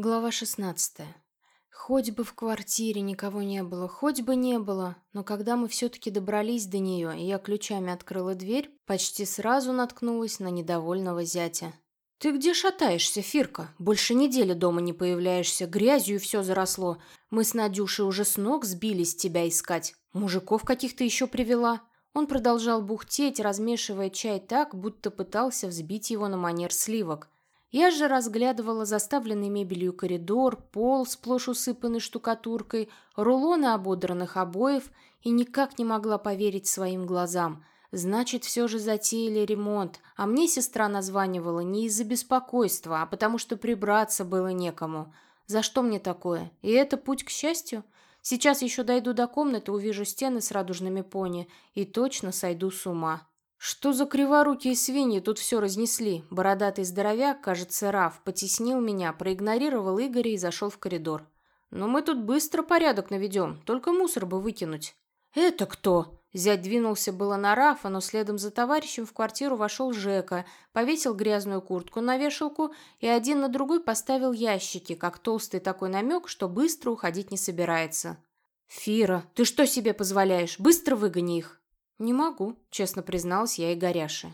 Глава 16. Хоть бы в квартире никого не было, хоть бы не было, но когда мы все-таки добрались до нее, и я ключами открыла дверь, почти сразу наткнулась на недовольного зятя. «Ты где шатаешься, Фирка? Больше недели дома не появляешься, грязью все заросло. Мы с Надюшей уже с ног сбились тебя искать. Мужиков каких-то еще привела». Он продолжал бухтеть, размешивая чай так, будто пытался взбить его на манер сливок – я же разглядывала заставленный мебелью коридор, пол, сплошь усыпанный штукатуркой, рулоны ободранных обоев и никак не могла поверить своим глазам. Значит, все же затеяли ремонт, а мне сестра названивала не из-за беспокойства, а потому что прибраться было некому. За что мне такое? И это путь к счастью? Сейчас еще дойду до комнаты, увижу стены с радужными пони и точно сойду с ума. Что за криворукие свиньи тут все разнесли? Бородатый здоровяк, кажется, Раф, потеснил меня, проигнорировал Игоря и зашел в коридор. Но мы тут быстро порядок наведем, только мусор бы выкинуть. Это кто? Зять двинулся было на Рафа, но следом за товарищем в квартиру вошел Жека, повесил грязную куртку на вешалку и один на другой поставил ящики, как толстый такой намек, что быстро уходить не собирается. «Фира, ты что себе позволяешь? Быстро выгони их!» «Не могу», — честно призналась я и Горяше.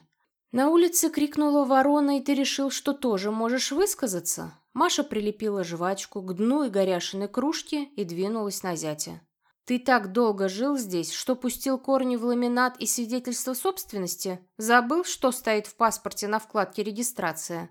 На улице крикнула ворона, и ты решил, что тоже можешь высказаться? Маша прилепила жвачку к дну и горяшиной кружки и двинулась на зятя. «Ты так долго жил здесь, что пустил корни в ламинат и свидетельство собственности? Забыл, что стоит в паспорте на вкладке «Регистрация»?»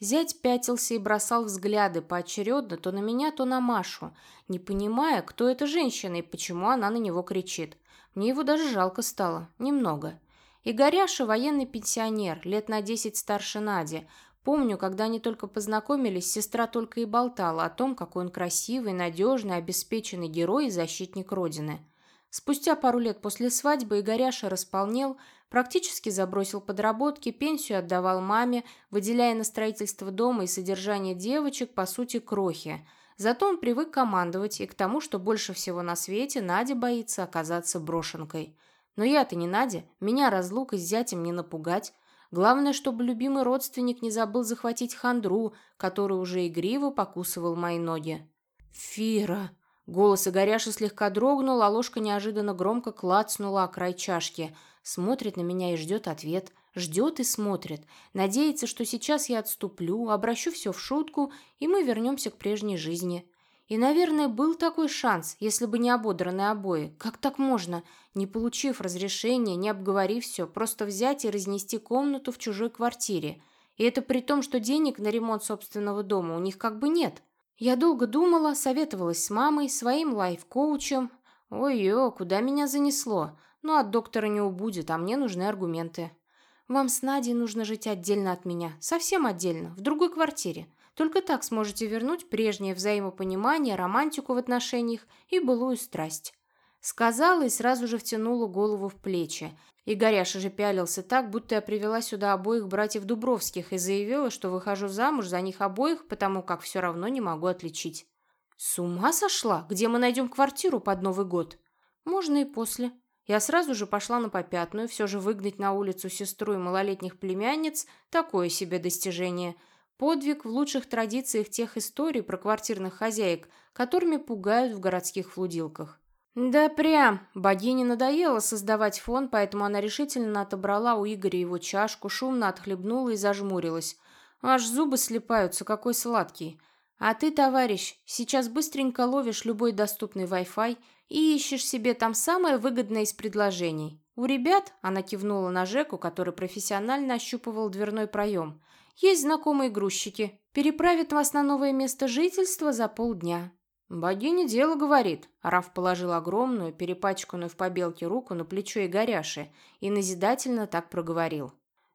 Зять пятился и бросал взгляды поочередно то на меня, то на Машу, не понимая, кто эта женщина и почему она на него кричит. Мне его даже жалко стало. Немного. И Горяша военный пенсионер, лет на десять старше Нади. Помню, когда они только познакомились, сестра только и болтала о том, какой он красивый, надежный, обеспеченный герой и защитник Родины. Спустя пару лет после свадьбы Игоряша располнел, практически забросил подработки, пенсию отдавал маме, выделяя на строительство дома и содержание девочек, по сути, крохи – Зато он привык командовать и к тому, что больше всего на свете Надя боится оказаться брошенкой. Но я-то не Надя, меня разлукой с зятем не напугать. Главное, чтобы любимый родственник не забыл захватить хандру, который уже игриво покусывал мои ноги. «Фира!» Голос Игоряши слегка дрогнул, а ложка неожиданно громко клацнула о край чашки. Смотрит на меня и ждет ответ. Ждет и смотрит. Надеется, что сейчас я отступлю, обращу все в шутку, и мы вернемся к прежней жизни. И, наверное, был такой шанс, если бы не ободранные обои. Как так можно, не получив разрешения, не обговорив все, просто взять и разнести комнату в чужой квартире? И это при том, что денег на ремонт собственного дома у них как бы нет. Я долго думала, советовалась с мамой, своим лайф-коучем. Ой-ё, куда меня занесло? Ну, от доктора не убудет, а мне нужны аргументы. Вам с Надей нужно жить отдельно от меня, совсем отдельно, в другой квартире. Только так сможете вернуть прежнее взаимопонимание, романтику в отношениях и былую страсть». Сказала и сразу же втянула голову в плечи. И Горяша же пялился так, будто я привела сюда обоих братьев Дубровских и заявила, что выхожу замуж за них обоих, потому как все равно не могу отличить. «С ума сошла? Где мы найдем квартиру под Новый год?» «Можно и после», я сразу же пошла на попятную, все же выгнать на улицу сестру и малолетних племянниц – такое себе достижение. Подвиг в лучших традициях тех историй про квартирных хозяек, которыми пугают в городских флудилках. Да прям, богине надоело создавать фон, поэтому она решительно отобрала у Игоря его чашку, шумно отхлебнула и зажмурилась. Аж зубы слепаются, какой сладкий. А ты, товарищ, сейчас быстренько ловишь любой доступный Wi-Fi и ищешь себе там самое выгодное из предложений. У ребят, она кивнула на Жеку, который профессионально ощупывал дверной проем, есть знакомые грузчики. Переправят вас на новое место жительства за полдня. «Богиня дело говорит», — Раф положил огромную, перепачканную в побелке руку на плечо Игоряши и назидательно так проговорил.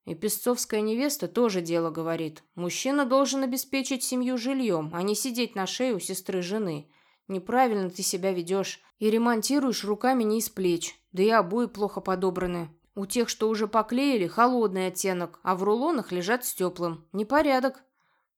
И песцовская невеста тоже дело говорит. Мужчина должен обеспечить семью жильем, а не сидеть на шее у сестры жены. Неправильно ты себя ведешь и ремонтируешь руками не из плеч. Да и обои плохо подобраны. У тех, что уже поклеили, холодный оттенок, а в рулонах лежат с теплым. Непорядок.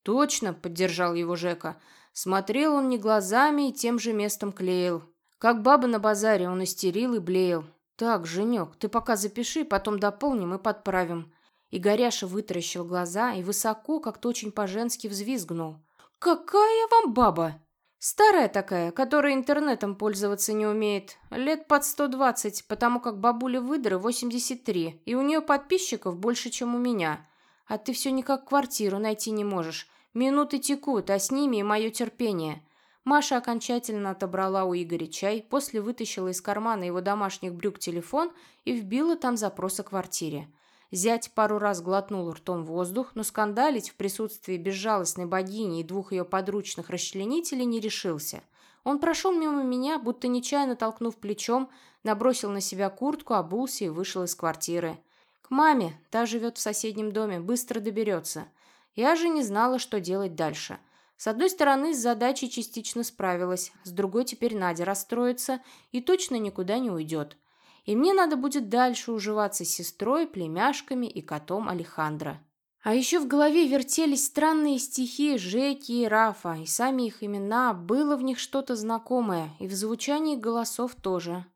Точно, поддержал его Жека. Смотрел он не глазами и тем же местом клеил. Как баба на базаре он истерил и блеял. Так, Женек, ты пока запиши, потом дополним и подправим. И Горяша вытаращил глаза и высоко, как-то очень по-женски взвизгнул. «Какая вам баба?» Старая такая, которая интернетом пользоваться не умеет. Лет под 120, потому как бабуля выдры 83, и у нее подписчиков больше, чем у меня. А ты все никак квартиру найти не можешь. Минуты текут, а с ними и мое терпение. Маша окончательно отобрала у Игоря чай, после вытащила из кармана его домашних брюк телефон и вбила там запрос о квартире. Зять пару раз глотнул ртом воздух, но скандалить в присутствии безжалостной богини и двух ее подручных расчленителей не решился. Он прошел мимо меня, будто нечаянно толкнув плечом, набросил на себя куртку, обулся и вышел из квартиры. К маме, та живет в соседнем доме, быстро доберется. Я же не знала, что делать дальше. С одной стороны, с задачей частично справилась, с другой теперь Надя расстроится и точно никуда не уйдет и мне надо будет дальше уживаться с сестрой, племяшками и котом Алехандро. А еще в голове вертелись странные стихи Жеки и Рафа, и сами их имена, было в них что-то знакомое, и в звучании голосов тоже.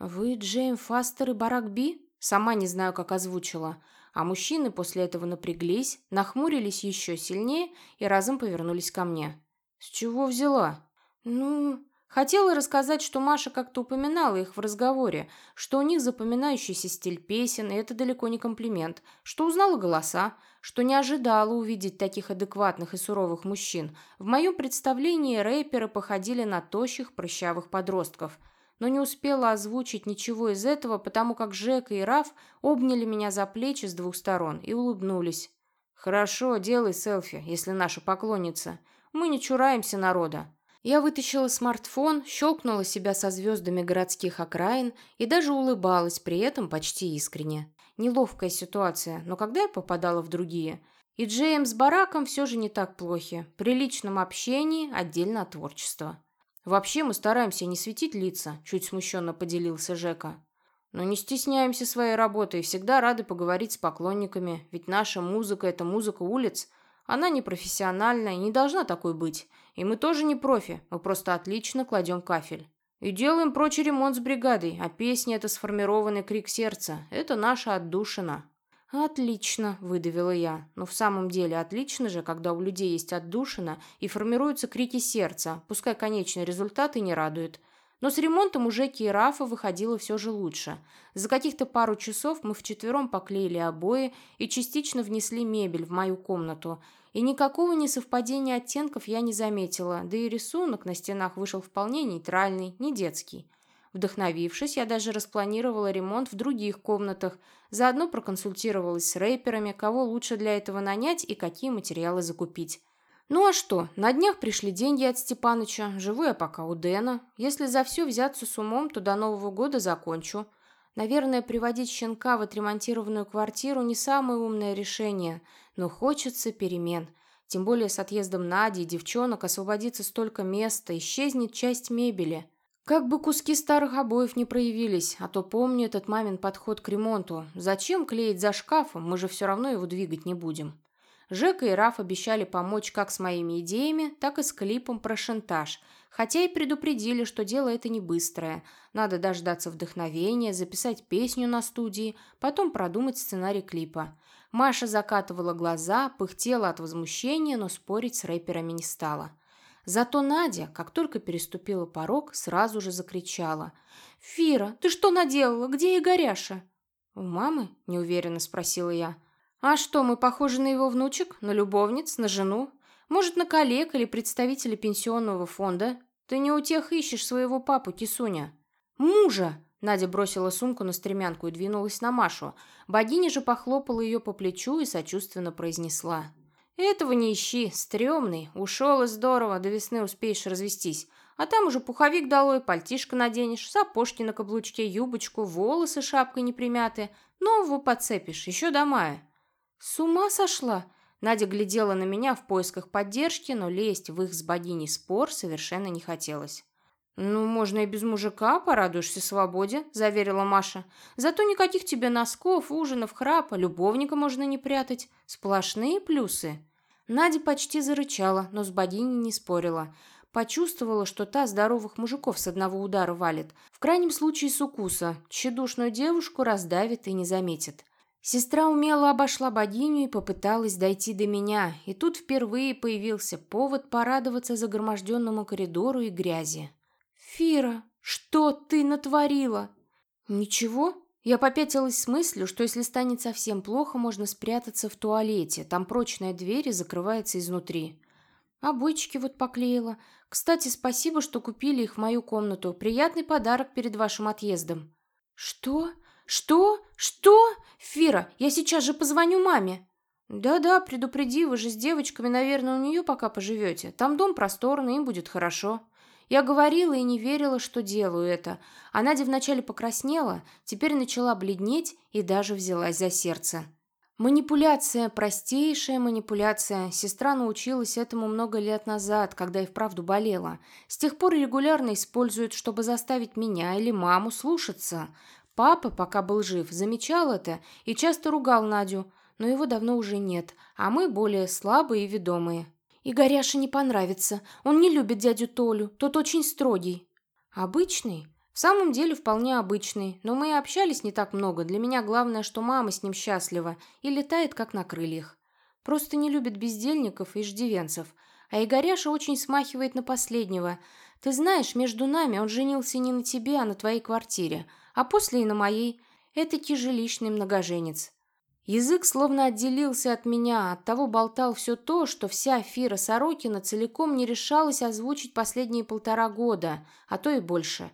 «Вы Джейм Фастер и Барак Би?» Сама не знаю, как озвучила. А мужчины после этого напряглись, нахмурились еще сильнее и разом повернулись ко мне. «С чего взяла?» «Ну, Хотела рассказать, что Маша как-то упоминала их в разговоре, что у них запоминающийся стиль песен, и это далеко не комплимент, что узнала голоса, что не ожидала увидеть таких адекватных и суровых мужчин. В моем представлении рэперы походили на тощих, прыщавых подростков. Но не успела озвучить ничего из этого, потому как Жека и Раф обняли меня за плечи с двух сторон и улыбнулись. «Хорошо, делай селфи, если наша поклонница. Мы не чураемся народа. Я вытащила смартфон, щелкнула себя со звездами городских окраин и даже улыбалась при этом почти искренне. Неловкая ситуация, но когда я попадала в другие? И Джейм с Бараком все же не так плохи. При личном общении отдельно от творчества. «Вообще мы стараемся не светить лица», – чуть смущенно поделился Жека. «Но не стесняемся своей работы и всегда рады поговорить с поклонниками, ведь наша музыка – это музыка улиц. Она непрофессиональная не должна такой быть. И мы тоже не профи, мы просто отлично кладем кафель. И делаем прочий ремонт с бригадой, а песни — это сформированный крик сердца. Это наша отдушина». «Отлично», — выдавила я. «Но в самом деле отлично же, когда у людей есть отдушина и формируются крики сердца, пускай конечный результат и не радует. Но с ремонтом у Жеки и Рафа выходило все же лучше. За каких-то пару часов мы вчетвером поклеили обои и частично внесли мебель в мою комнату, и никакого несовпадения оттенков я не заметила, да и рисунок на стенах вышел вполне нейтральный, не детский. Вдохновившись, я даже распланировала ремонт в других комнатах, заодно проконсультировалась с рэперами, кого лучше для этого нанять и какие материалы закупить. Ну а что, на днях пришли деньги от Степаныча, живу я пока у Дэна. Если за все взяться с умом, то до Нового года закончу. Наверное, приводить щенка в отремонтированную квартиру не самое умное решение, но хочется перемен. Тем более с отъездом Нади и девчонок освободится столько места, исчезнет часть мебели. Как бы куски старых обоев не проявились, а то помню этот мамин подход к ремонту. Зачем клеить за шкафом, мы же все равно его двигать не будем. Жека и Раф обещали помочь как с моими идеями, так и с клипом про шантаж, хотя и предупредили, что дело это не быстрое. Надо дождаться вдохновения, записать песню на студии, потом продумать сценарий клипа. Маша закатывала глаза, пыхтела от возмущения, но спорить с рэперами не стала. Зато Надя, как только переступила порог, сразу же закричала. «Фира, ты что наделала? Где Игоряша?» «У мамы?» – неуверенно спросила я. А что, мы похожи на его внучек, на любовниц, на жену? Может, на коллег или представителей пенсионного фонда? Ты не у тех ищешь своего папу, Кисуня. Мужа! Надя бросила сумку на стремянку и двинулась на Машу. Богиня же похлопала ее по плечу и сочувственно произнесла. «Этого не ищи, стрёмный. Ушел и здорово, до весны успеешь развестись. А там уже пуховик долой, пальтишко наденешь, сапожки на каблучке, юбочку, волосы шапкой не примяты. Нового подцепишь, еще до мая. «С ума сошла?» Надя глядела на меня в поисках поддержки, но лезть в их с богиней спор совершенно не хотелось. «Ну, можно и без мужика, порадуешься свободе», – заверила Маша. «Зато никаких тебе носков, ужинов, храпа, любовника можно не прятать. Сплошные плюсы». Надя почти зарычала, но с богиней не спорила. Почувствовала, что та здоровых мужиков с одного удара валит. В крайнем случае с укуса. Тщедушную девушку раздавит и не заметит. Сестра умело обошла богиню и попыталась дойти до меня, и тут впервые появился повод порадоваться загроможденному коридору и грязи. «Фира, что ты натворила?» «Ничего?» Я попятилась с мыслью, что если станет совсем плохо, можно спрятаться в туалете. Там прочная дверь и закрывается изнутри. Обойчики вот поклеила. Кстати, спасибо, что купили их в мою комнату. Приятный подарок перед вашим отъездом. Что? Что? Что? Фира, я сейчас же позвоню маме. Да-да, предупреди, вы же с девочками, наверное, у нее пока поживете. Там дом просторный, им будет хорошо. Я говорила и не верила, что делаю это. А Надя вначале покраснела, теперь начала бледнеть и даже взялась за сердце. Манипуляция, простейшая манипуляция. Сестра научилась этому много лет назад, когда и вправду болела. С тех пор регулярно используют, чтобы заставить меня или маму слушаться. Папа, пока был жив, замечал это и часто ругал Надю, но его давно уже нет, а мы более слабые и ведомые. И Горяше не понравится. Он не любит дядю Толю, тот очень строгий. Обычный? В самом деле вполне обычный, но мы и общались не так много. Для меня главное, что мама с ним счастлива и летает как на крыльях. Просто не любит бездельников и иждивенцев. А Игоряша очень смахивает на последнего. Ты знаешь, между нами он женился не на тебе, а на твоей квартире, а после и на моей. Это жилищный многоженец. Язык словно отделился от меня, оттого болтал все то, что вся Фира Сорокина целиком не решалась озвучить последние полтора года, а то и больше.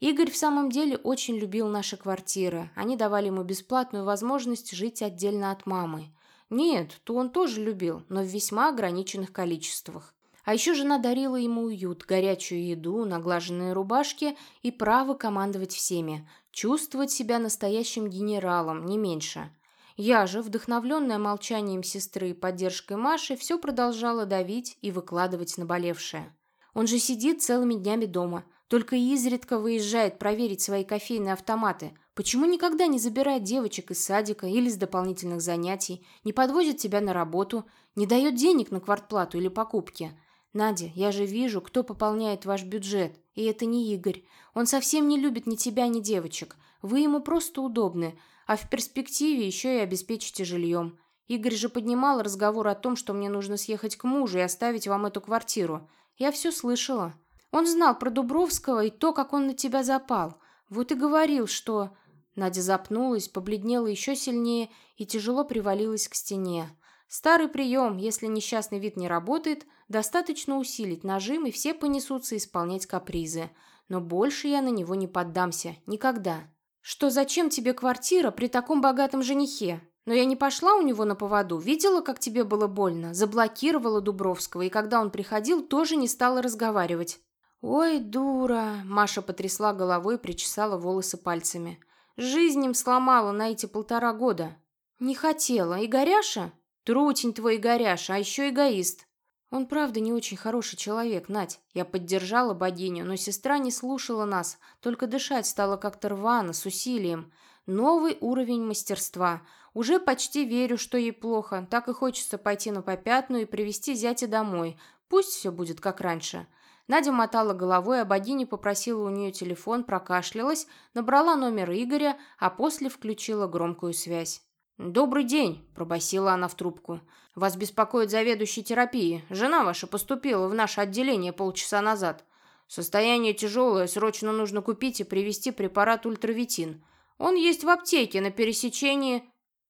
Игорь в самом деле очень любил наши квартиры. Они давали ему бесплатную возможность жить отдельно от мамы. Нет, то он тоже любил, но в весьма ограниченных количествах. А еще жена дарила ему уют, горячую еду, наглаженные рубашки и право командовать всеми, чувствовать себя настоящим генералом, не меньше – я же, вдохновленная молчанием сестры и поддержкой Маши, все продолжала давить и выкладывать наболевшее. Он же сидит целыми днями дома, только изредка выезжает проверить свои кофейные автоматы. Почему никогда не забирает девочек из садика или с дополнительных занятий, не подвозит тебя на работу, не дает денег на квартплату или покупки? Надя, я же вижу, кто пополняет ваш бюджет, и это не Игорь. Он совсем не любит ни тебя, ни девочек. Вы ему просто удобны а в перспективе еще и обеспечите жильем. Игорь же поднимал разговор о том, что мне нужно съехать к мужу и оставить вам эту квартиру. Я все слышала. Он знал про Дубровского и то, как он на тебя запал. Вот и говорил, что...» Надя запнулась, побледнела еще сильнее и тяжело привалилась к стене. Старый прием, если несчастный вид не работает, достаточно усилить нажим, и все понесутся исполнять капризы. Но больше я на него не поддамся. Никогда что зачем тебе квартира при таком богатом женихе? Но я не пошла у него на поводу, видела, как тебе было больно, заблокировала Дубровского, и когда он приходил, тоже не стала разговаривать. «Ой, дура!» – Маша потрясла головой и причесала волосы пальцами. «Жизнь им сломала на эти полтора года». «Не хотела. И Горяша?» «Трутень твой Горяша, а еще эгоист». Он правда не очень хороший человек, Надь. Я поддержала богиню, но сестра не слушала нас, только дышать стало как-то рвано, с усилием. Новый уровень мастерства. Уже почти верю, что ей плохо. Так и хочется пойти на попятную и привести зятя домой. Пусть все будет как раньше. Надя мотала головой, а богиня попросила у нее телефон, прокашлялась, набрала номер Игоря, а после включила громкую связь. «Добрый день», – пробасила она в трубку. «Вас беспокоит заведующий терапии. Жена ваша поступила в наше отделение полчаса назад. Состояние тяжелое, срочно нужно купить и привезти препарат ультравитин. Он есть в аптеке на пересечении.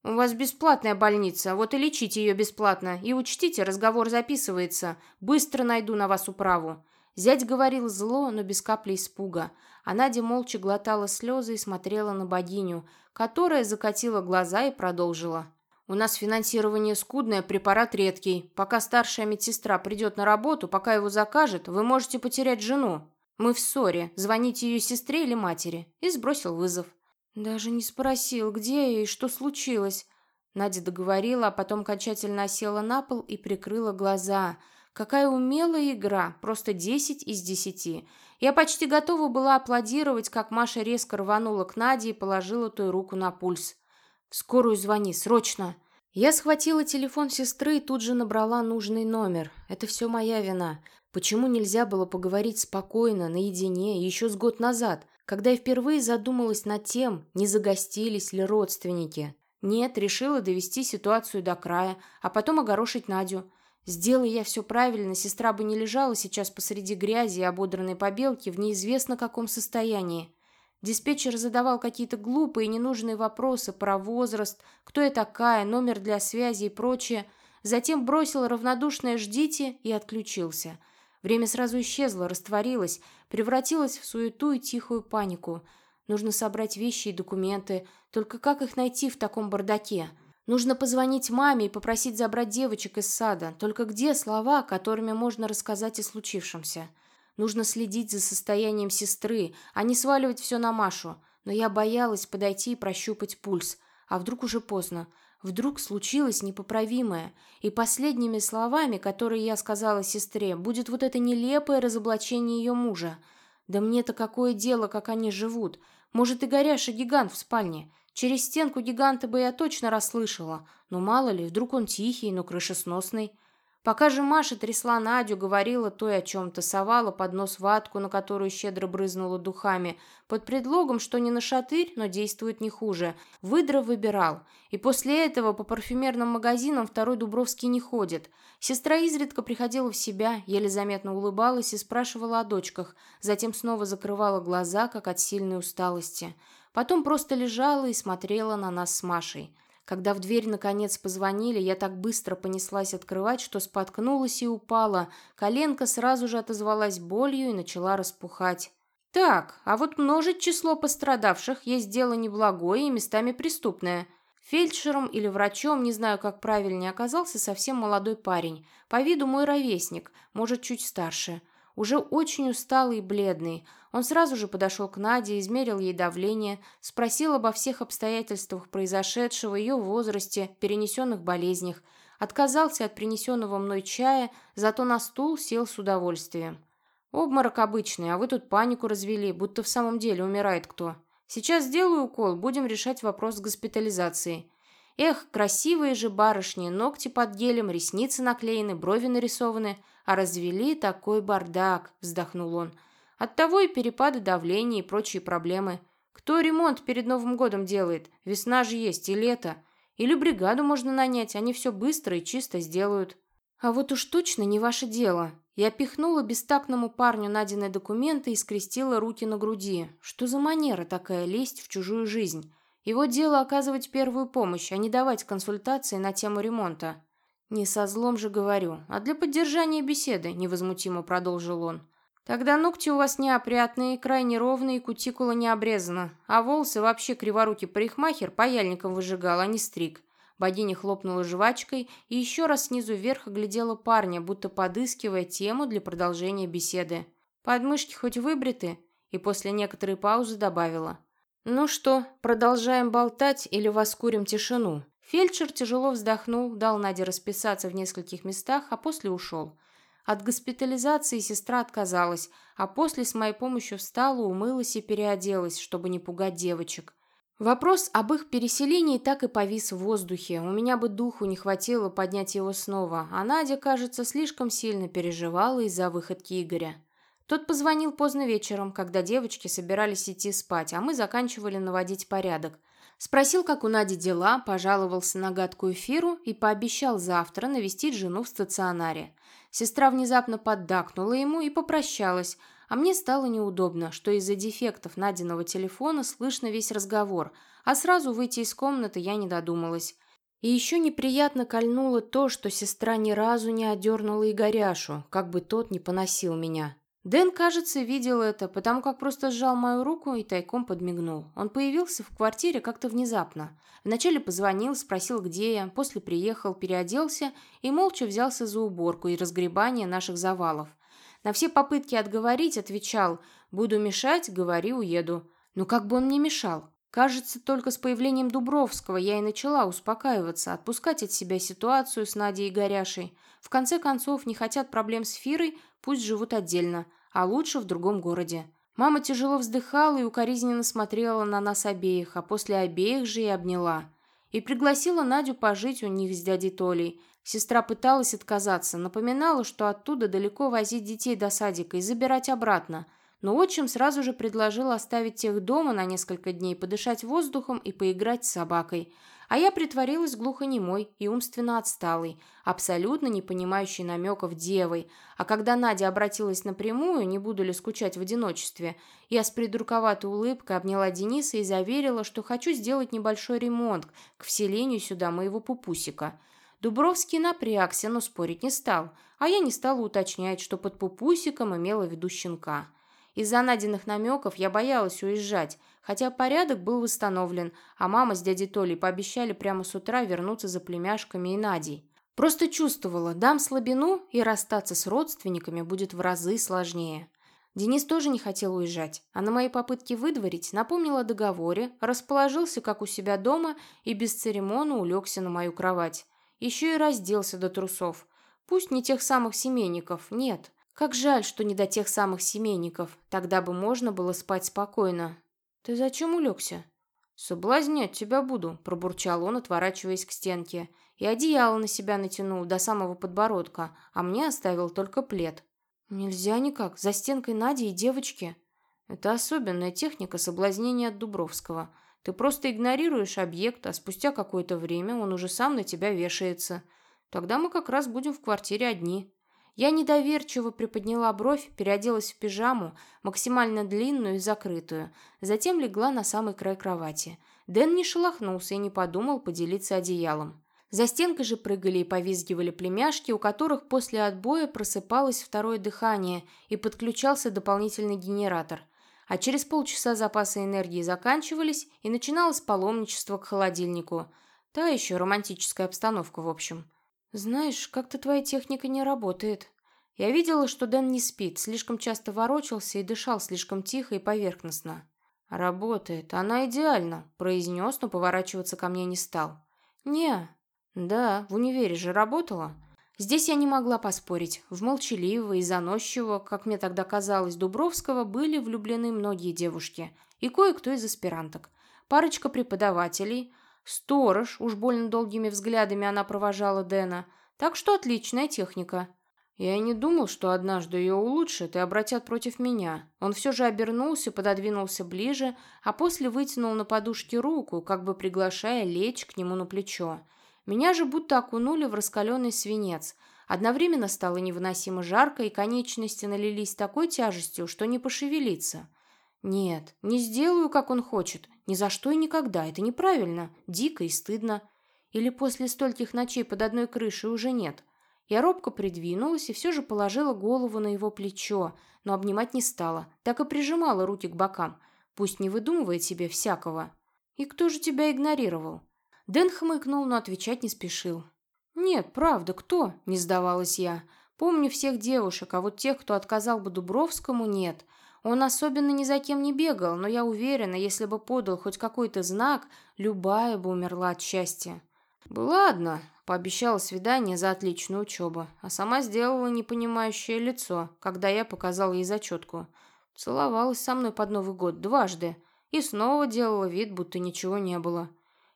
У вас бесплатная больница, вот и лечите ее бесплатно. И учтите, разговор записывается. Быстро найду на вас управу». Зять говорил зло, но без капли испуга, а Надя молча глотала слезы и смотрела на богиню, которая закатила глаза и продолжила. «У нас финансирование скудное, препарат редкий. Пока старшая медсестра придет на работу, пока его закажет, вы можете потерять жену. Мы в ссоре. Звоните ее сестре или матери». И сбросил вызов. «Даже не спросил, где и что случилось». Надя договорила, а потом окончательно осела на пол и прикрыла глаза – Какая умелая игра, просто 10 из 10. Я почти готова была аплодировать, как Маша резко рванула к Наде и положила той руку на пульс. «В скорую звони, срочно!» Я схватила телефон сестры и тут же набрала нужный номер. Это все моя вина. Почему нельзя было поговорить спокойно, наедине, еще с год назад, когда я впервые задумалась над тем, не загостились ли родственники? Нет, решила довести ситуацию до края, а потом огорошить Надю. Сделай я все правильно, сестра бы не лежала сейчас посреди грязи и ободранной побелки в неизвестно каком состоянии. Диспетчер задавал какие-то глупые и ненужные вопросы про возраст, кто я такая, номер для связи и прочее. Затем бросил равнодушное «ждите» и отключился. Время сразу исчезло, растворилось, превратилось в суету и тихую панику. Нужно собрать вещи и документы, только как их найти в таком бардаке? Нужно позвонить маме и попросить забрать девочек из сада. Только где слова, которыми можно рассказать о случившемся? Нужно следить за состоянием сестры, а не сваливать все на Машу. Но я боялась подойти и прощупать пульс. А вдруг уже поздно? Вдруг случилось непоправимое, и последними словами, которые я сказала сестре, будет вот это нелепое разоблачение ее мужа. Да мне-то какое дело, как они живут? Может, и горяший гигант в спальне? Через стенку гиганта бы я точно расслышала, но мало ли, вдруг он тихий, но крышесносный. Пока же Маша трясла Надю, говорила то и о чем-то, совала под нос ватку, на которую щедро брызнула духами, под предлогом, что не на шатырь, но действует не хуже. Выдра выбирал. И после этого по парфюмерным магазинам второй Дубровский не ходит. Сестра изредка приходила в себя, еле заметно улыбалась и спрашивала о дочках, затем снова закрывала глаза, как от сильной усталости. Потом просто лежала и смотрела на нас с Машей. Когда в дверь наконец позвонили, я так быстро понеслась открывать, что споткнулась и упала. Коленка сразу же отозвалась болью и начала распухать. Так, а вот множить число пострадавших есть дело неблагое и местами преступное. Фельдшером или врачом, не знаю, как правильнее, оказался совсем молодой парень. По виду мой ровесник, может, чуть старше уже очень усталый и бледный. Он сразу же подошел к Наде, измерил ей давление, спросил обо всех обстоятельствах произошедшего, ее возрасте, перенесенных болезнях, отказался от принесенного мной чая, зато на стул сел с удовольствием. «Обморок обычный, а вы тут панику развели, будто в самом деле умирает кто. Сейчас сделаю укол, будем решать вопрос с госпитализацией. Эх, красивые же барышни, ногти под гелем, ресницы наклеены, брови нарисованы. А развели такой бардак, вздохнул он. Оттого и перепады давления и прочие проблемы. Кто ремонт перед Новым годом делает? Весна же есть и лето. Или бригаду можно нанять, они все быстро и чисто сделают. А вот уж точно не ваше дело. Я пихнула бестактному парню Надины документы и скрестила руки на груди. Что за манера такая лезть в чужую жизнь? Его дело оказывать первую помощь, а не давать консультации на тему ремонта. «Не со злом же говорю, а для поддержания беседы», — невозмутимо продолжил он. «Тогда ногти у вас неопрятные, крайне ровные, кутикула не обрезана, а волосы вообще криворукий парикмахер паяльником выжигал, а не стриг». Богиня хлопнула жвачкой и еще раз снизу вверх оглядела парня, будто подыскивая тему для продолжения беседы. «Подмышки хоть выбриты?» И после некоторой паузы добавила. «Ну что, продолжаем болтать или воскурим тишину?» Фельдшер тяжело вздохнул, дал Наде расписаться в нескольких местах, а после ушел. От госпитализации сестра отказалась, а после с моей помощью встала, умылась и переоделась, чтобы не пугать девочек. Вопрос об их переселении так и повис в воздухе. У меня бы духу не хватило поднять его снова, а Надя, кажется, слишком сильно переживала из-за выходки Игоря. Тот позвонил поздно вечером, когда девочки собирались идти спать, а мы заканчивали наводить порядок. Спросил, как у Нади дела, пожаловался на гадкую эфиру и пообещал завтра навестить жену в стационаре. Сестра внезапно поддакнула ему и попрощалась, а мне стало неудобно, что из-за дефектов Надиного телефона слышно весь разговор, а сразу выйти из комнаты я не додумалась. И еще неприятно кольнуло то, что сестра ни разу не одернула Игоряшу, как бы тот не поносил меня. Дэн, кажется, видел это, потому как просто сжал мою руку и тайком подмигнул. Он появился в квартире как-то внезапно. Вначале позвонил, спросил, где я, после приехал, переоделся и молча взялся за уборку и разгребание наших завалов. На все попытки отговорить отвечал «Буду мешать, говори, уеду». Но как бы он мне мешал? Кажется, только с появлением Дубровского я и начала успокаиваться, отпускать от себя ситуацию с Надей и Горяшей. В конце концов, не хотят проблем с Фирой, Пусть живут отдельно, а лучше в другом городе. Мама тяжело вздыхала и укоризненно смотрела на нас обеих, а после обеих же и обняла. И пригласила Надю пожить у них с дядей Толей. Сестра пыталась отказаться, напоминала, что оттуда далеко возить детей до садика и забирать обратно. Но отчим сразу же предложил оставить тех дома на несколько дней, подышать воздухом и поиграть с собакой. А я притворилась глухонемой и умственно отсталой, абсолютно не понимающей намеков девой. А когда Надя обратилась напрямую, не буду ли скучать в одиночестве, я с придурковатой улыбкой обняла Дениса и заверила, что хочу сделать небольшой ремонт к вселению сюда моего пупусика. Дубровский напрягся, но спорить не стал, а я не стала уточнять, что под пупусиком имела в виду щенка. Из-за найденных намеков я боялась уезжать, хотя порядок был восстановлен, а мама с дядей Толей пообещали прямо с утра вернуться за племяшками и Надей. Просто чувствовала, дам слабину, и расстаться с родственниками будет в разы сложнее. Денис тоже не хотел уезжать, а на мои попытки выдворить напомнил о договоре, расположился как у себя дома и без церемона улегся на мою кровать. Еще и разделся до трусов. Пусть не тех самых семейников, нет, как жаль, что не до тех самых семейников. Тогда бы можно было спать спокойно. Ты зачем улегся? «Соблазнять тебя буду», – пробурчал он, отворачиваясь к стенке. И одеяло на себя натянул до самого подбородка, а мне оставил только плед. «Нельзя никак, за стенкой Нади и девочки». Это особенная техника соблазнения от Дубровского. Ты просто игнорируешь объект, а спустя какое-то время он уже сам на тебя вешается. Тогда мы как раз будем в квартире одни. Я недоверчиво приподняла бровь, переоделась в пижаму, максимально длинную и закрытую, затем легла на самый край кровати. Дэн не шелохнулся и не подумал поделиться одеялом. За стенкой же прыгали и повизгивали племяшки, у которых после отбоя просыпалось второе дыхание и подключался дополнительный генератор. А через полчаса запасы энергии заканчивались, и начиналось паломничество к холодильнику. Та еще романтическая обстановка, в общем. «Знаешь, как-то твоя техника не работает». Я видела, что Дэн не спит, слишком часто ворочался и дышал слишком тихо и поверхностно. «Работает. Она идеальна», — произнес, но поворачиваться ко мне не стал. «Не». «Да, в универе же работала». Здесь я не могла поспорить. В молчаливого и заносчивого, как мне тогда казалось, Дубровского были влюблены многие девушки. И кое-кто из аспиранток. Парочка преподавателей — Сторож, уж больно долгими взглядами она провожала Дэна. Так что отличная техника. Я и не думал, что однажды ее улучшат и обратят против меня. Он все же обернулся, пододвинулся ближе, а после вытянул на подушке руку, как бы приглашая лечь к нему на плечо. Меня же будто окунули в раскаленный свинец. Одновременно стало невыносимо жарко, и конечности налились такой тяжестью, что не пошевелиться. Нет, не сделаю, как он хочет. Ни за что и никогда. Это неправильно. Дико и стыдно. Или после стольких ночей под одной крышей уже нет. Я робко придвинулась и все же положила голову на его плечо, но обнимать не стала. Так и прижимала руки к бокам. Пусть не выдумывает себе всякого. И кто же тебя игнорировал? Дэн хмыкнул, но отвечать не спешил. «Нет, правда, кто?» – не сдавалась я. «Помню всех девушек, а вот тех, кто отказал бы Дубровскому, нет. Он особенно ни за кем не бегал, но я уверена, если бы подал хоть какой-то знак, любая бы умерла от счастья. «Ладно», — пообещала свидание за отличную учебу, а сама сделала непонимающее лицо, когда я показал ей зачетку. Целовалась со мной под Новый год дважды и снова делала вид, будто ничего не было.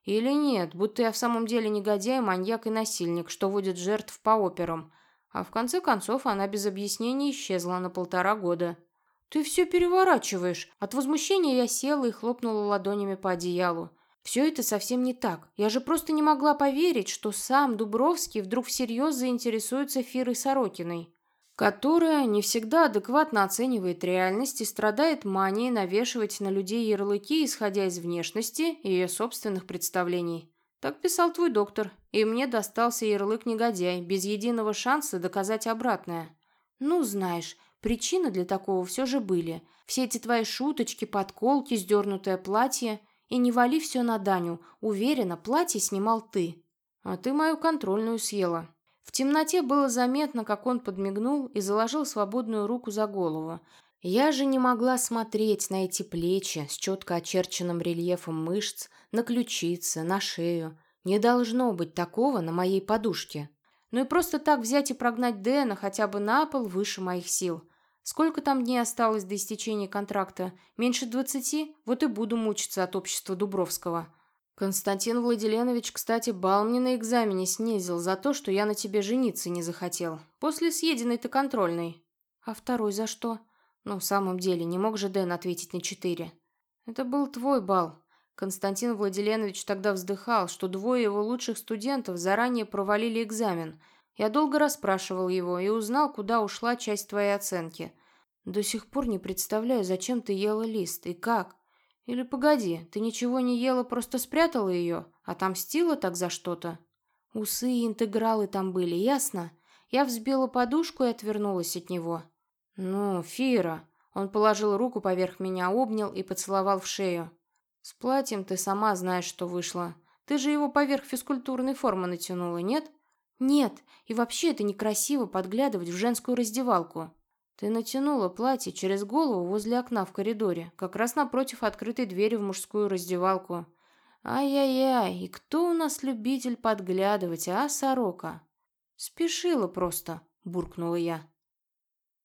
Или нет, будто я в самом деле негодяй, маньяк и насильник, что водит жертв по операм. А в конце концов она без объяснений исчезла на полтора года. «Ты все переворачиваешь!» От возмущения я села и хлопнула ладонями по одеялу. Все это совсем не так. Я же просто не могла поверить, что сам Дубровский вдруг всерьез заинтересуется Фирой Сорокиной, которая не всегда адекватно оценивает реальность и страдает манией навешивать на людей ярлыки, исходя из внешности и ее собственных представлений. Так писал твой доктор, и мне достался ярлык негодяй, без единого шанса доказать обратное. Ну, знаешь, Причины для такого все же были. Все эти твои шуточки, подколки, сдернутое платье. И не вали все на Даню. Уверена, платье снимал ты. А ты мою контрольную съела. В темноте было заметно, как он подмигнул и заложил свободную руку за голову. Я же не могла смотреть на эти плечи с четко очерченным рельефом мышц, на ключицы, на шею. Не должно быть такого на моей подушке. Ну и просто так взять и прогнать Дэна хотя бы на пол выше моих сил. Сколько там дней осталось до истечения контракта? Меньше двадцати? Вот и буду мучиться от общества Дубровского. Константин Владиленович, кстати, бал мне на экзамене снизил за то, что я на тебе жениться не захотел. После съеденной-то контрольной. А второй за что? Ну, в самом деле, не мог же Дэн ответить на четыре. Это был твой бал. Константин Владиленович тогда вздыхал, что двое его лучших студентов заранее провалили экзамен. Я долго расспрашивал его и узнал, куда ушла часть твоей оценки. До сих пор не представляю, зачем ты ела лист и как. Или погоди, ты ничего не ела, просто спрятала ее? Отомстила так за что-то? Усы и интегралы там были, ясно? Я взбила подушку и отвернулась от него. «Ну, Фира!» Он положил руку поверх меня, обнял и поцеловал в шею. «С платьем ты сама знаешь, что вышло. Ты же его поверх физкультурной формы натянула, нет?» «Нет, и вообще это некрасиво подглядывать в женскую раздевалку. Ты натянула платье через голову возле окна в коридоре, как раз напротив открытой двери в мужскую раздевалку. Ай-яй-яй, и кто у нас любитель подглядывать, а, сорока? Спешила просто, буркнула я.